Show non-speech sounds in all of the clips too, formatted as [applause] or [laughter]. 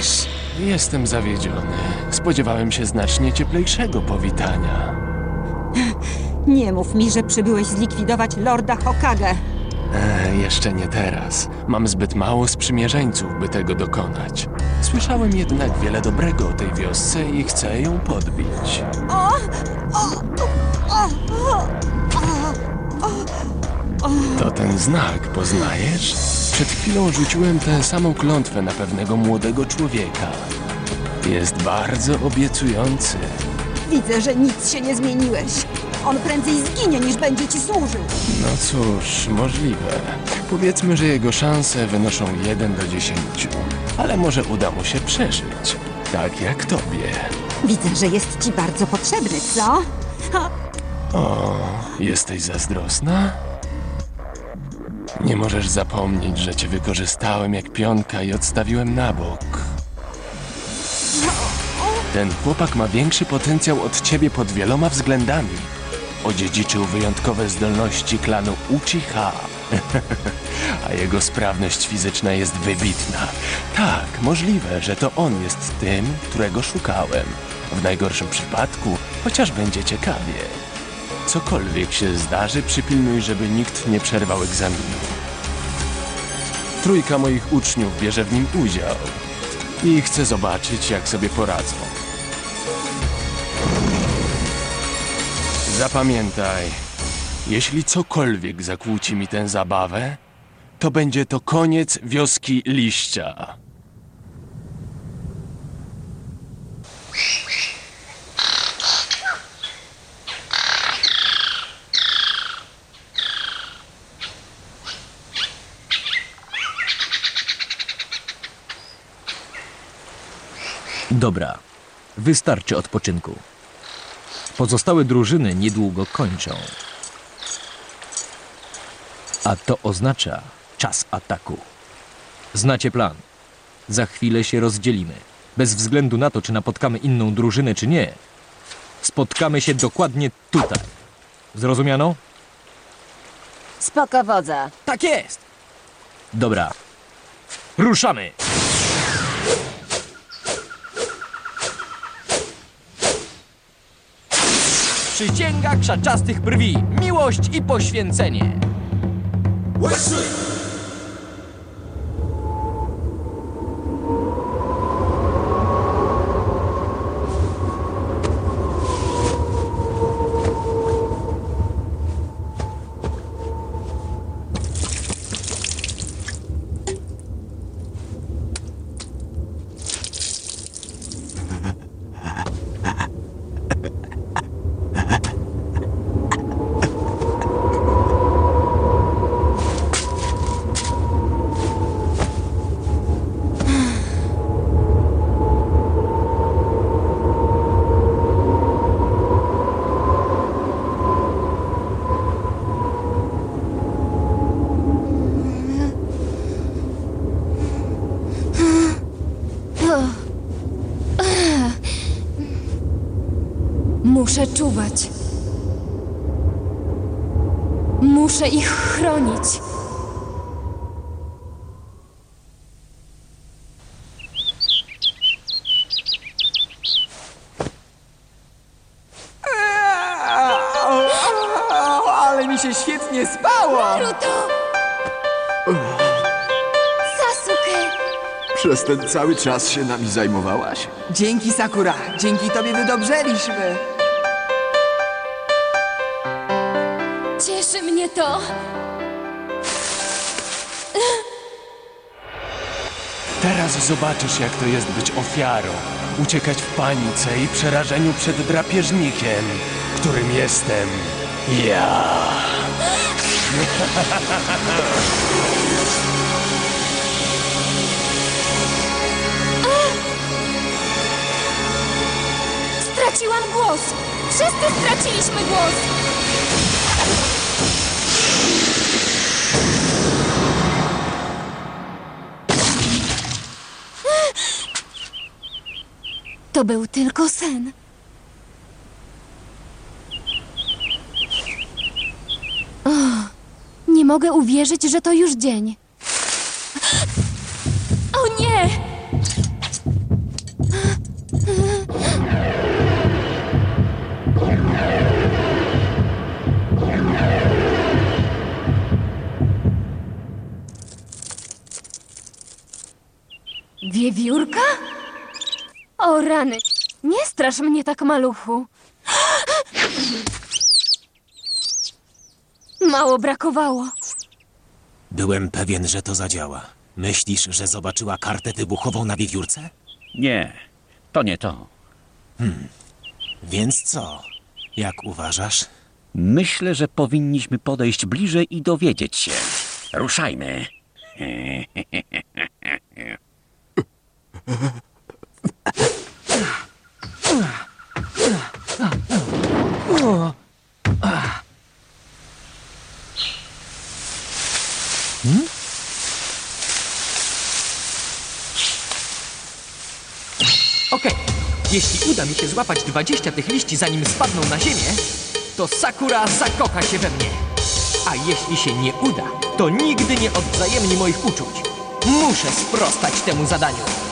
chcesz? Jestem zawiedziony. Spodziewałem się znacznie cieplejszego powitania. [laughs] Nie mów mi, że przybyłeś zlikwidować Lorda Hokage. E, jeszcze nie teraz. Mam zbyt mało sprzymierzeńców, by tego dokonać. Słyszałem jednak wiele dobrego o tej wiosce i chcę ją podbić. To ten znak, poznajesz? Przed chwilą rzuciłem tę samą klątwę na pewnego młodego człowieka. Jest bardzo obiecujący. Widzę, że nic się nie zmieniłeś. On prędzej zginie, niż będzie ci służył. No cóż, możliwe. Powiedzmy, że jego szanse wynoszą 1 do 10. Ale może uda mu się przeżyć. Tak jak tobie. Widzę, że jest ci bardzo potrzebny, co? O, jesteś zazdrosna? Nie możesz zapomnieć, że cię wykorzystałem jak pionka i odstawiłem na bok. Ten chłopak ma większy potencjał od ciebie pod wieloma względami. Odziedziczył wyjątkowe zdolności klanu Uchiha. [laughs] A jego sprawność fizyczna jest wybitna. Tak, możliwe, że to on jest tym, którego szukałem. W najgorszym przypadku, chociaż będzie ciekawie. Cokolwiek się zdarzy, przypilnuj, żeby nikt nie przerwał egzaminu. Trójka moich uczniów bierze w nim udział i chcę zobaczyć, jak sobie poradzą. Zapamiętaj, jeśli cokolwiek zakłóci mi tę zabawę, to będzie to koniec wioski liścia. Dobra, wystarczy odpoczynku. Pozostałe drużyny niedługo kończą. A to oznacza czas ataku. Znacie plan. Za chwilę się rozdzielimy. Bez względu na to, czy napotkamy inną drużynę, czy nie. Spotkamy się dokładnie tutaj. Zrozumiano? Spoko wodza. Tak jest! Dobra. Ruszamy! Przysięga krzaczastych brwi, miłość i poświęcenie. Muszę czuwać. Muszę ich chronić. Ale mi się świetnie spało! Naruto! Sasuke! Przez ten cały czas się nami zajmowałaś? Dzięki Sakura, dzięki tobie wydobrzeliśmy. To! Teraz zobaczysz, jak to jest być ofiarą. Uciekać w panice i przerażeniu przed drapieżnikiem, którym jestem Ja. Straciłam głos! Wszyscy straciliśmy głos! To był tylko sen. Nie mogę uwierzyć, że to już dzień. O nie! Wiewiórka? O rany, nie strasz mnie tak, maluchu. Mało brakowało. Byłem pewien, że to zadziała. Myślisz, że zobaczyła kartę wybuchową na wiewiórce? Nie, to nie to. Więc co? Jak uważasz? Myślę, że powinniśmy podejść bliżej i dowiedzieć się. Ruszajmy. [laughs] Okej, jeśli uda mi się złapać 20 tych liści zanim spadną na ziemię, to Sakura zakocha się we mnie. A jeśli się nie uda, to nigdy nie odwzajemni moich uczuć. Muszę sprostać temu zadaniu.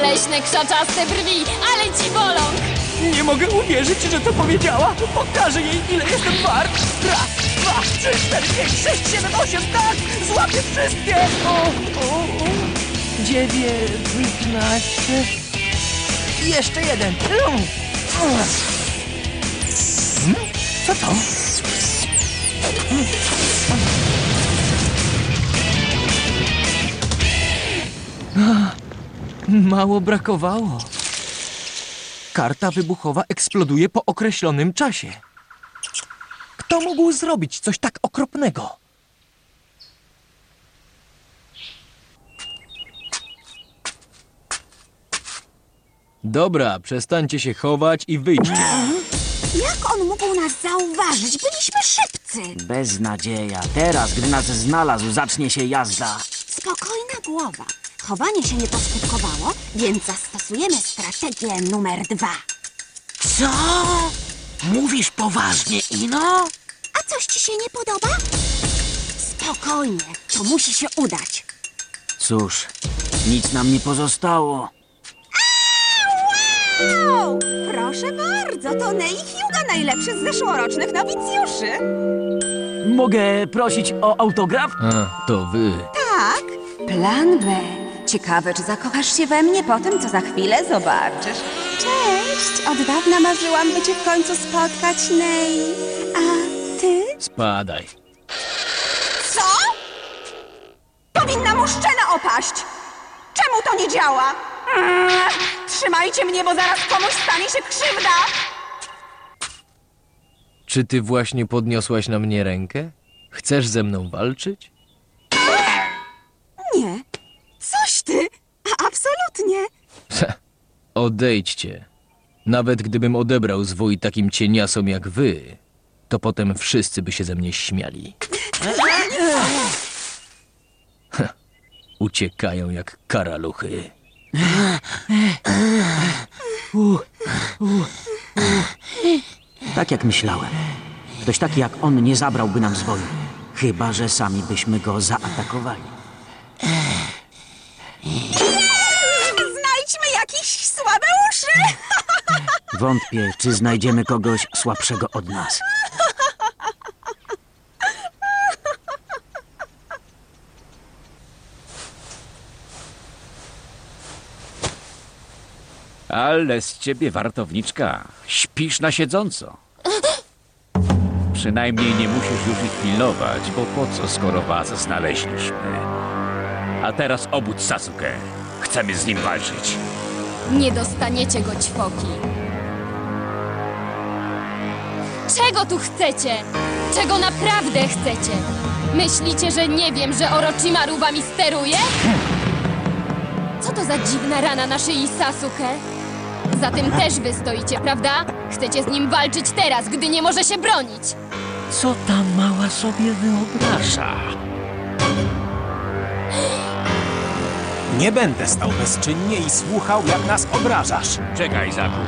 Obleśne krzaczaste brwi, ale ci bolą! Nie mogę uwierzyć, że to powiedziała. Pokażę jej, ile jestem wart. Raz, dwa, trzy, cztery, pięć, sześć, siedem, osiem, tak! Złapię wszystkie! O, o, o. Dziewiętnaście... Jeszcze jeden. Mm. Hmm? Co to? Mało brakowało. Karta wybuchowa eksploduje po określonym czasie. Kto mógł zrobić coś tak okropnego? Dobra, przestańcie się chować i wyjdźcie. Jak on mógł nas zauważyć? Byliśmy szybcy. Beznadzieja. Teraz, gdy nas znalazł, zacznie się jazda. Spokojna głowa. Chowanie się nie poskutkowało, więc zastosujemy strategię numer dwa. Co? Mówisz poważnie, Ino? A coś ci się nie podoba? Spokojnie, to musi się udać. Cóż, nic nam nie pozostało. O, proszę bardzo, to Nei Hyuga, najlepszy z zeszłorocznych nowicjuszy. Mogę prosić o autograf? A, to wy. Tak, plan B. Ciekawe, czy zakochasz się we mnie po tym, co za chwilę zobaczysz. Cześć, od dawna marzyłam, by cię w końcu spotkać, Nei. A ty? Spadaj. Co? Powinna mu szczena opaść! Czemu to nie działa? Mm, Trzymajcie mnie, bo zaraz komuś stanie się krzywda! Czy ty właśnie podniosłaś na mnie rękę? Chcesz ze mną walczyć? Nie, coś ty! A, Absolutnie! Odejdźcie. Nawet gdybym odebrał zwój takim cieniasom jak wy, to potem wszyscy by się ze mnie śmiali. [laughs] Uciekają jak karaluchy. Tak jak myślałem. Ktoś taki jak on nie zabrałby nam zwoju. Chyba, że sami byśmy go zaatakowali. Wątpię, czy znajdziemy kogoś słabszego od nas. Ale z ciebie wartowniczka. Śpisz na siedząco. Przynajmniej nie musisz już ich pilnować, bo po co, skoro was znaleźliśmy? A teraz obudź Sasuke. Chcemy z nim walczyć. Nie dostaniecie go, ćwoki. Czego tu chcecie? Czego naprawdę chcecie? Myślicie, że nie wiem, że Orochimaru wami steruje? Co to za dziwna rana na szyi Sasuke? Za tym też wy stoicie, prawda? Chcecie z nim walczyć teraz, gdy nie może się bronić. Co ta mała sobie wyobraża? Nie będę stał bezczynnie i słuchał, jak nas obrażasz. Czekaj, Zaku.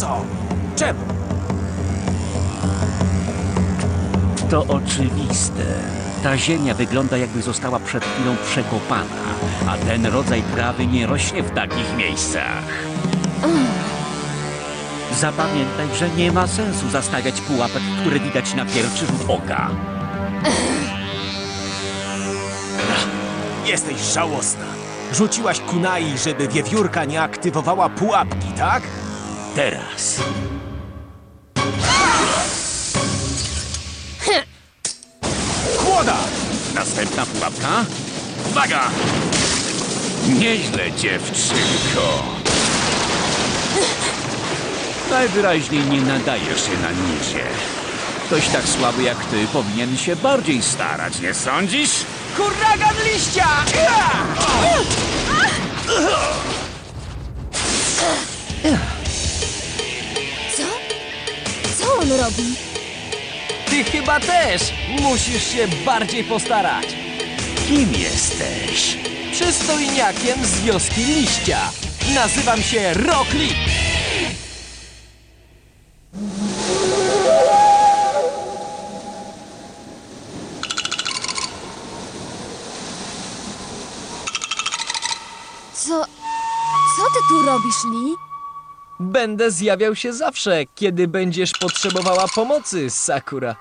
Co? Czemu? To oczywiste. Ta ziemia wygląda jakby została przed chwilą przekopana, a ten rodzaj trawy nie rośnie w takich miejscach. Zapamiętaj, że nie ma sensu zastawiać pułapek, które widać na pierwszy rzut oka. Jesteś żałosna. Rzuciłaś kunai, żeby wiewiórka nie aktywowała pułapki, tak? Teraz. Następna pułapka. Uwaga! Nieźle, dziewczynko. Najwyraźniej nie nadajesz się na nicie. Ktoś tak słaby jak ty powinien się bardziej starać, nie sądzisz? Huragan liścia! Co? Co on robi? Ty chyba też musisz się bardziej postarać. Kim jesteś? Przystojniakiem z wioski liścia. Nazywam się Rock Lee. Co... Co ty tu robisz, Lee? Będę zjawiał się zawsze, kiedy będziesz potrzebowała pomocy, Sakura.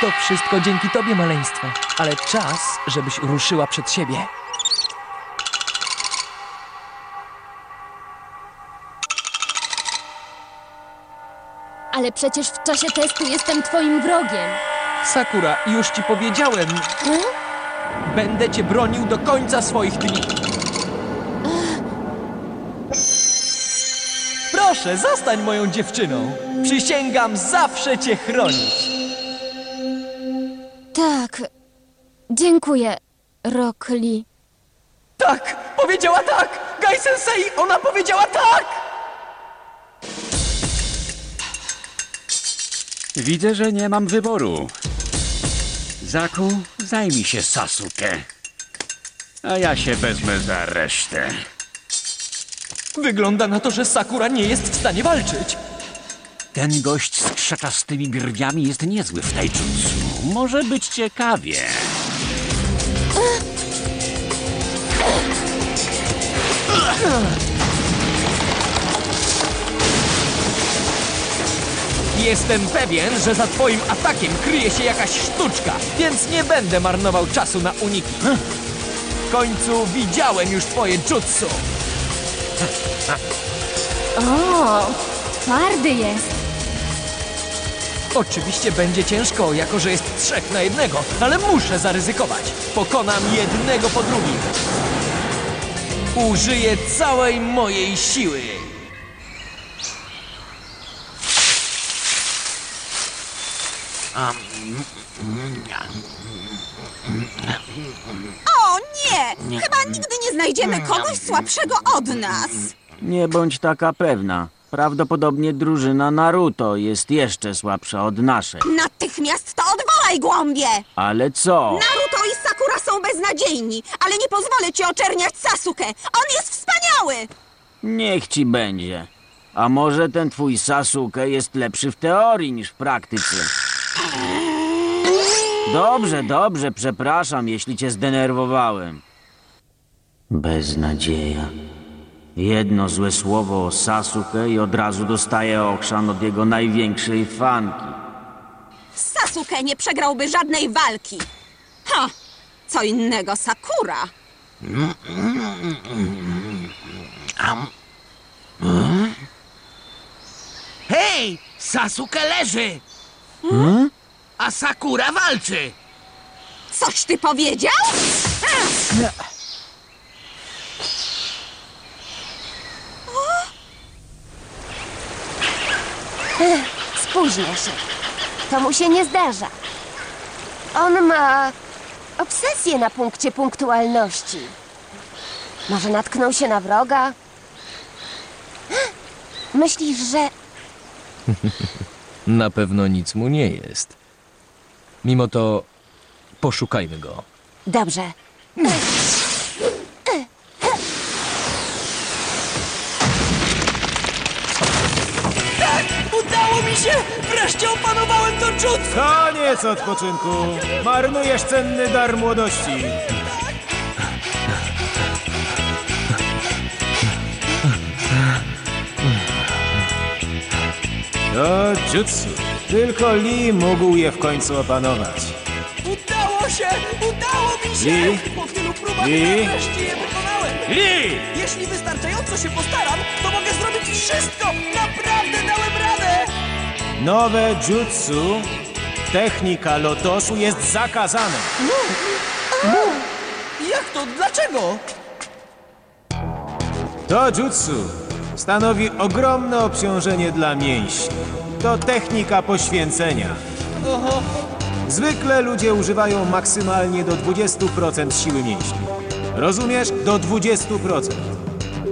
To wszystko dzięki tobie, maleństwo. Ale czas, żebyś ruszyła przed siebie. Ale przecież w czasie testu jestem twoim wrogiem. Sakura, już ci powiedziałem. Będę cię bronił do końca swoich dni. Proszę, zostań moją dziewczyną. Przysięgam zawsze cię chronić. Tak. Dziękuję, Rock Lee. Tak, powiedziała tak! Gai Sensei, ona powiedziała tak! Widzę, że nie mam wyboru. Zaku, zajmij się Sasuke. A ja się wezmę za resztę. Wygląda na to, że Sakura nie jest w stanie walczyć. Ten gość z krzaczastymi brwiami jest niezły w taijutsu. Może być ciekawie. Jestem pewien, że za twoim atakiem kryje się jakaś sztuczka, więc nie będę marnował czasu na uniki. W końcu widziałem już twoje jutsu. O, twardy jest. Oczywiście będzie ciężko, jako że jest trzech na jednego, ale muszę zaryzykować. Pokonam jednego po drugim. Użyję całej mojej siły. O nie! Chyba nigdy nie znajdziemy kogoś słabszego od nas. Nie bądź taka pewna. Prawdopodobnie drużyna Naruto jest jeszcze słabsza od naszej. Natychmiast to odwołaj, głąbie! Ale co? Naruto i Sakura są beznadziejni, ale nie pozwolę ci oczerniać Sasuke. On jest wspaniały! Niech ci będzie. A może ten twój Sasuke jest lepszy w teorii niż w praktyce? [laughs] Dobrze, dobrze, przepraszam, jeśli cię zdenerwowałem. Beznadzieja. Jedno złe słowo o Sasuke i od razu dostaje okrzan od jego największej fanki. Sasuke nie przegrałby żadnej walki. Ha! Co innego Sakura. Hej! Sasuke leży! A Sakura walczy! Coś ty powiedział? Spóźnia się. To mu się nie zdarza. On ma obsesję na punkcie punktualności. Może natknął się na wroga? Myślisz, że [laughs] Na pewno nic mu nie jest. Mimo to poszukajmy go. Dobrze. Udało mi się! Wreszcie opanowałem to jutsu! Koniec odpoczynku! Marnujesz cenny dar młodości! To jutsu. Tylko Lee mógł je w końcu opanować. Udało się! Udało mi się! Lee? Po tylu próbach Lee? wreszcie je wykonałem! Lee! Jeśli wystarczająco się postaram, to mogę zrobić wszystko! Naprawdę dałem radę! Nowe jutsu, technika lotosu jest zakazana. Jak to? Dlaczego? To jutsu stanowi ogromne obciążenie dla mięśni. To technika poświęcenia. Zwykle ludzie używają maksymalnie do 20% siły mięśni. Rozumiesz? Do 20%.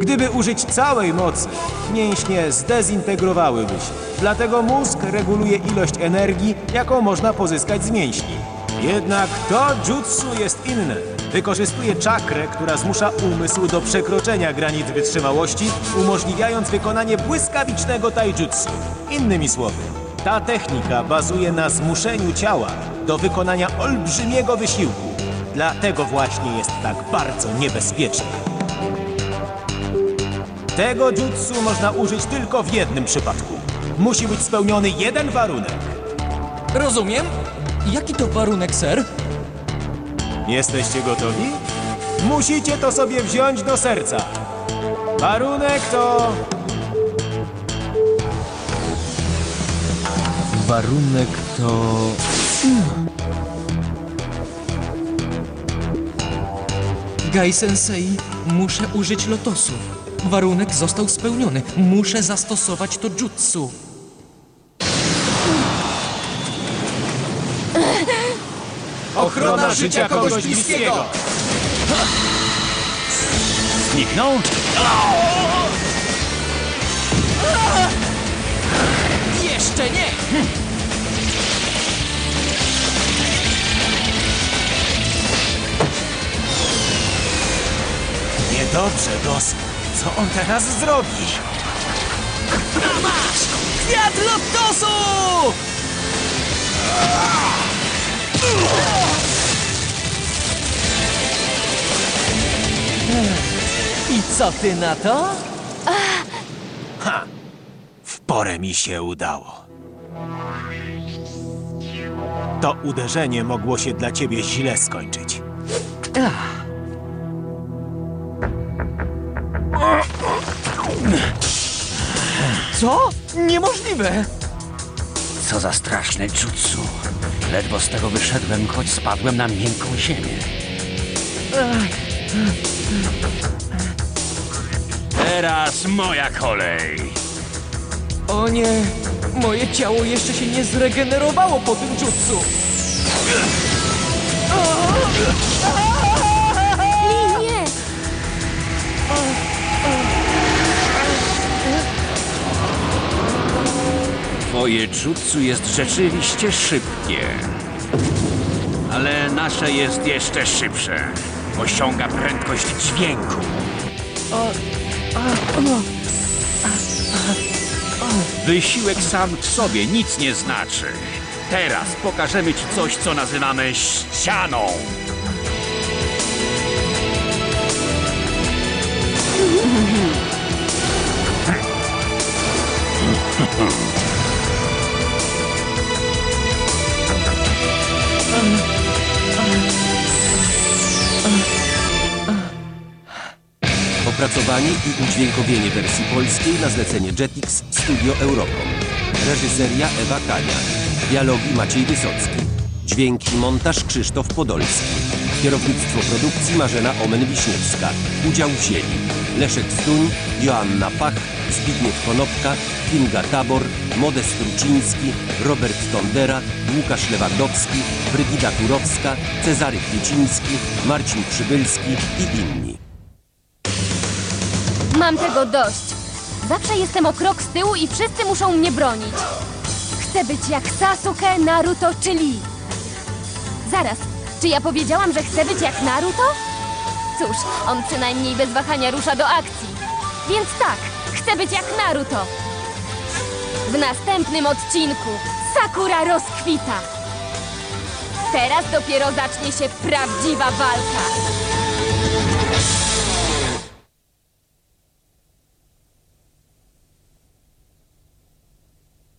Gdyby użyć całej mocy, mięśnie zdezintegrowałyby się. Dlatego mózg reguluje ilość energii, jaką można pozyskać z mięśni. Jednak to jutsu jest inne. Wykorzystuje czakrę, która zmusza umysł do przekroczenia granic wytrzymałości, umożliwiając wykonanie błyskawicznego taijutsu. Innymi słowy, ta technika bazuje na zmuszeniu ciała do wykonania olbrzymiego wysiłku. Dlatego właśnie jest tak bardzo niebezpieczna. Tego jutsu można użyć tylko w jednym przypadku. Musi być spełniony jeden warunek. Rozumiem. Jaki to warunek, ser? Jesteście gotowi? Musicie to sobie wziąć do serca. Warunek to Warunek to. Gai Sensei, muszę użyć lotosu. Warunek został spełniony. Muszę zastosować to jutsu. Ochrona życia kogoś bliskiego. Zniknął? Jeszcze nie! Niedobrze, Dos. Co on teraz zrobi? Kwiat lotosu! I co ty na to? W porę mi się udało. To uderzenie mogło się dla ciebie źle skończyć. Co? Niemożliwe! Co za straszne jutsu. Ledwo z tego wyszedłem, choć spadłem na miękką ziemię. Teraz moja kolej. O nie! Moje ciało jeszcze się nie zregenerowało po tym jutsu! Lee, nie! Twoje jutsu jest rzeczywiście szybkie. Ale nasze jest jeszcze szybsze. Osiąga prędkość dźwięku. Wysiłek sam w sobie nic nie znaczy. Teraz pokażemy ci coś, co nazywamy ścianą. [laughs] Opracowanie i udźwiękowienie wersji polskiej na zlecenie Jetix Studio Eurocom. Reżyseria Ewa Kania. Dialogi Maciej Wysocki. Dźwięk i montaż Krzysztof Podolski. Kierownictwo produkcji Marzena Omen-Wiśniewska. Udział wzięli Leszek Stuń, Joanna Pach, Zbigniew Konopka, Kinga Tabor, Modest Ruciński, Robert Tondera, Łukasz Lewandowski, Brygida Kurowska, Cezary Kwieciński, Marcin Przybylski i inni. Mam tego dość. Zawsze jestem o krok z tyłu i wszyscy muszą mnie bronić. Chcę być jak Sasuke, Naruto czy Lee. Zaraz, czy ja powiedziałam, że chcę być jak Naruto? Cóż, on przynajmniej bez wahania rusza do akcji. Więc tak, chcę być jak Naruto. W następnym odcinku Sakura rozkwita. Teraz dopiero zacznie się prawdziwa walka.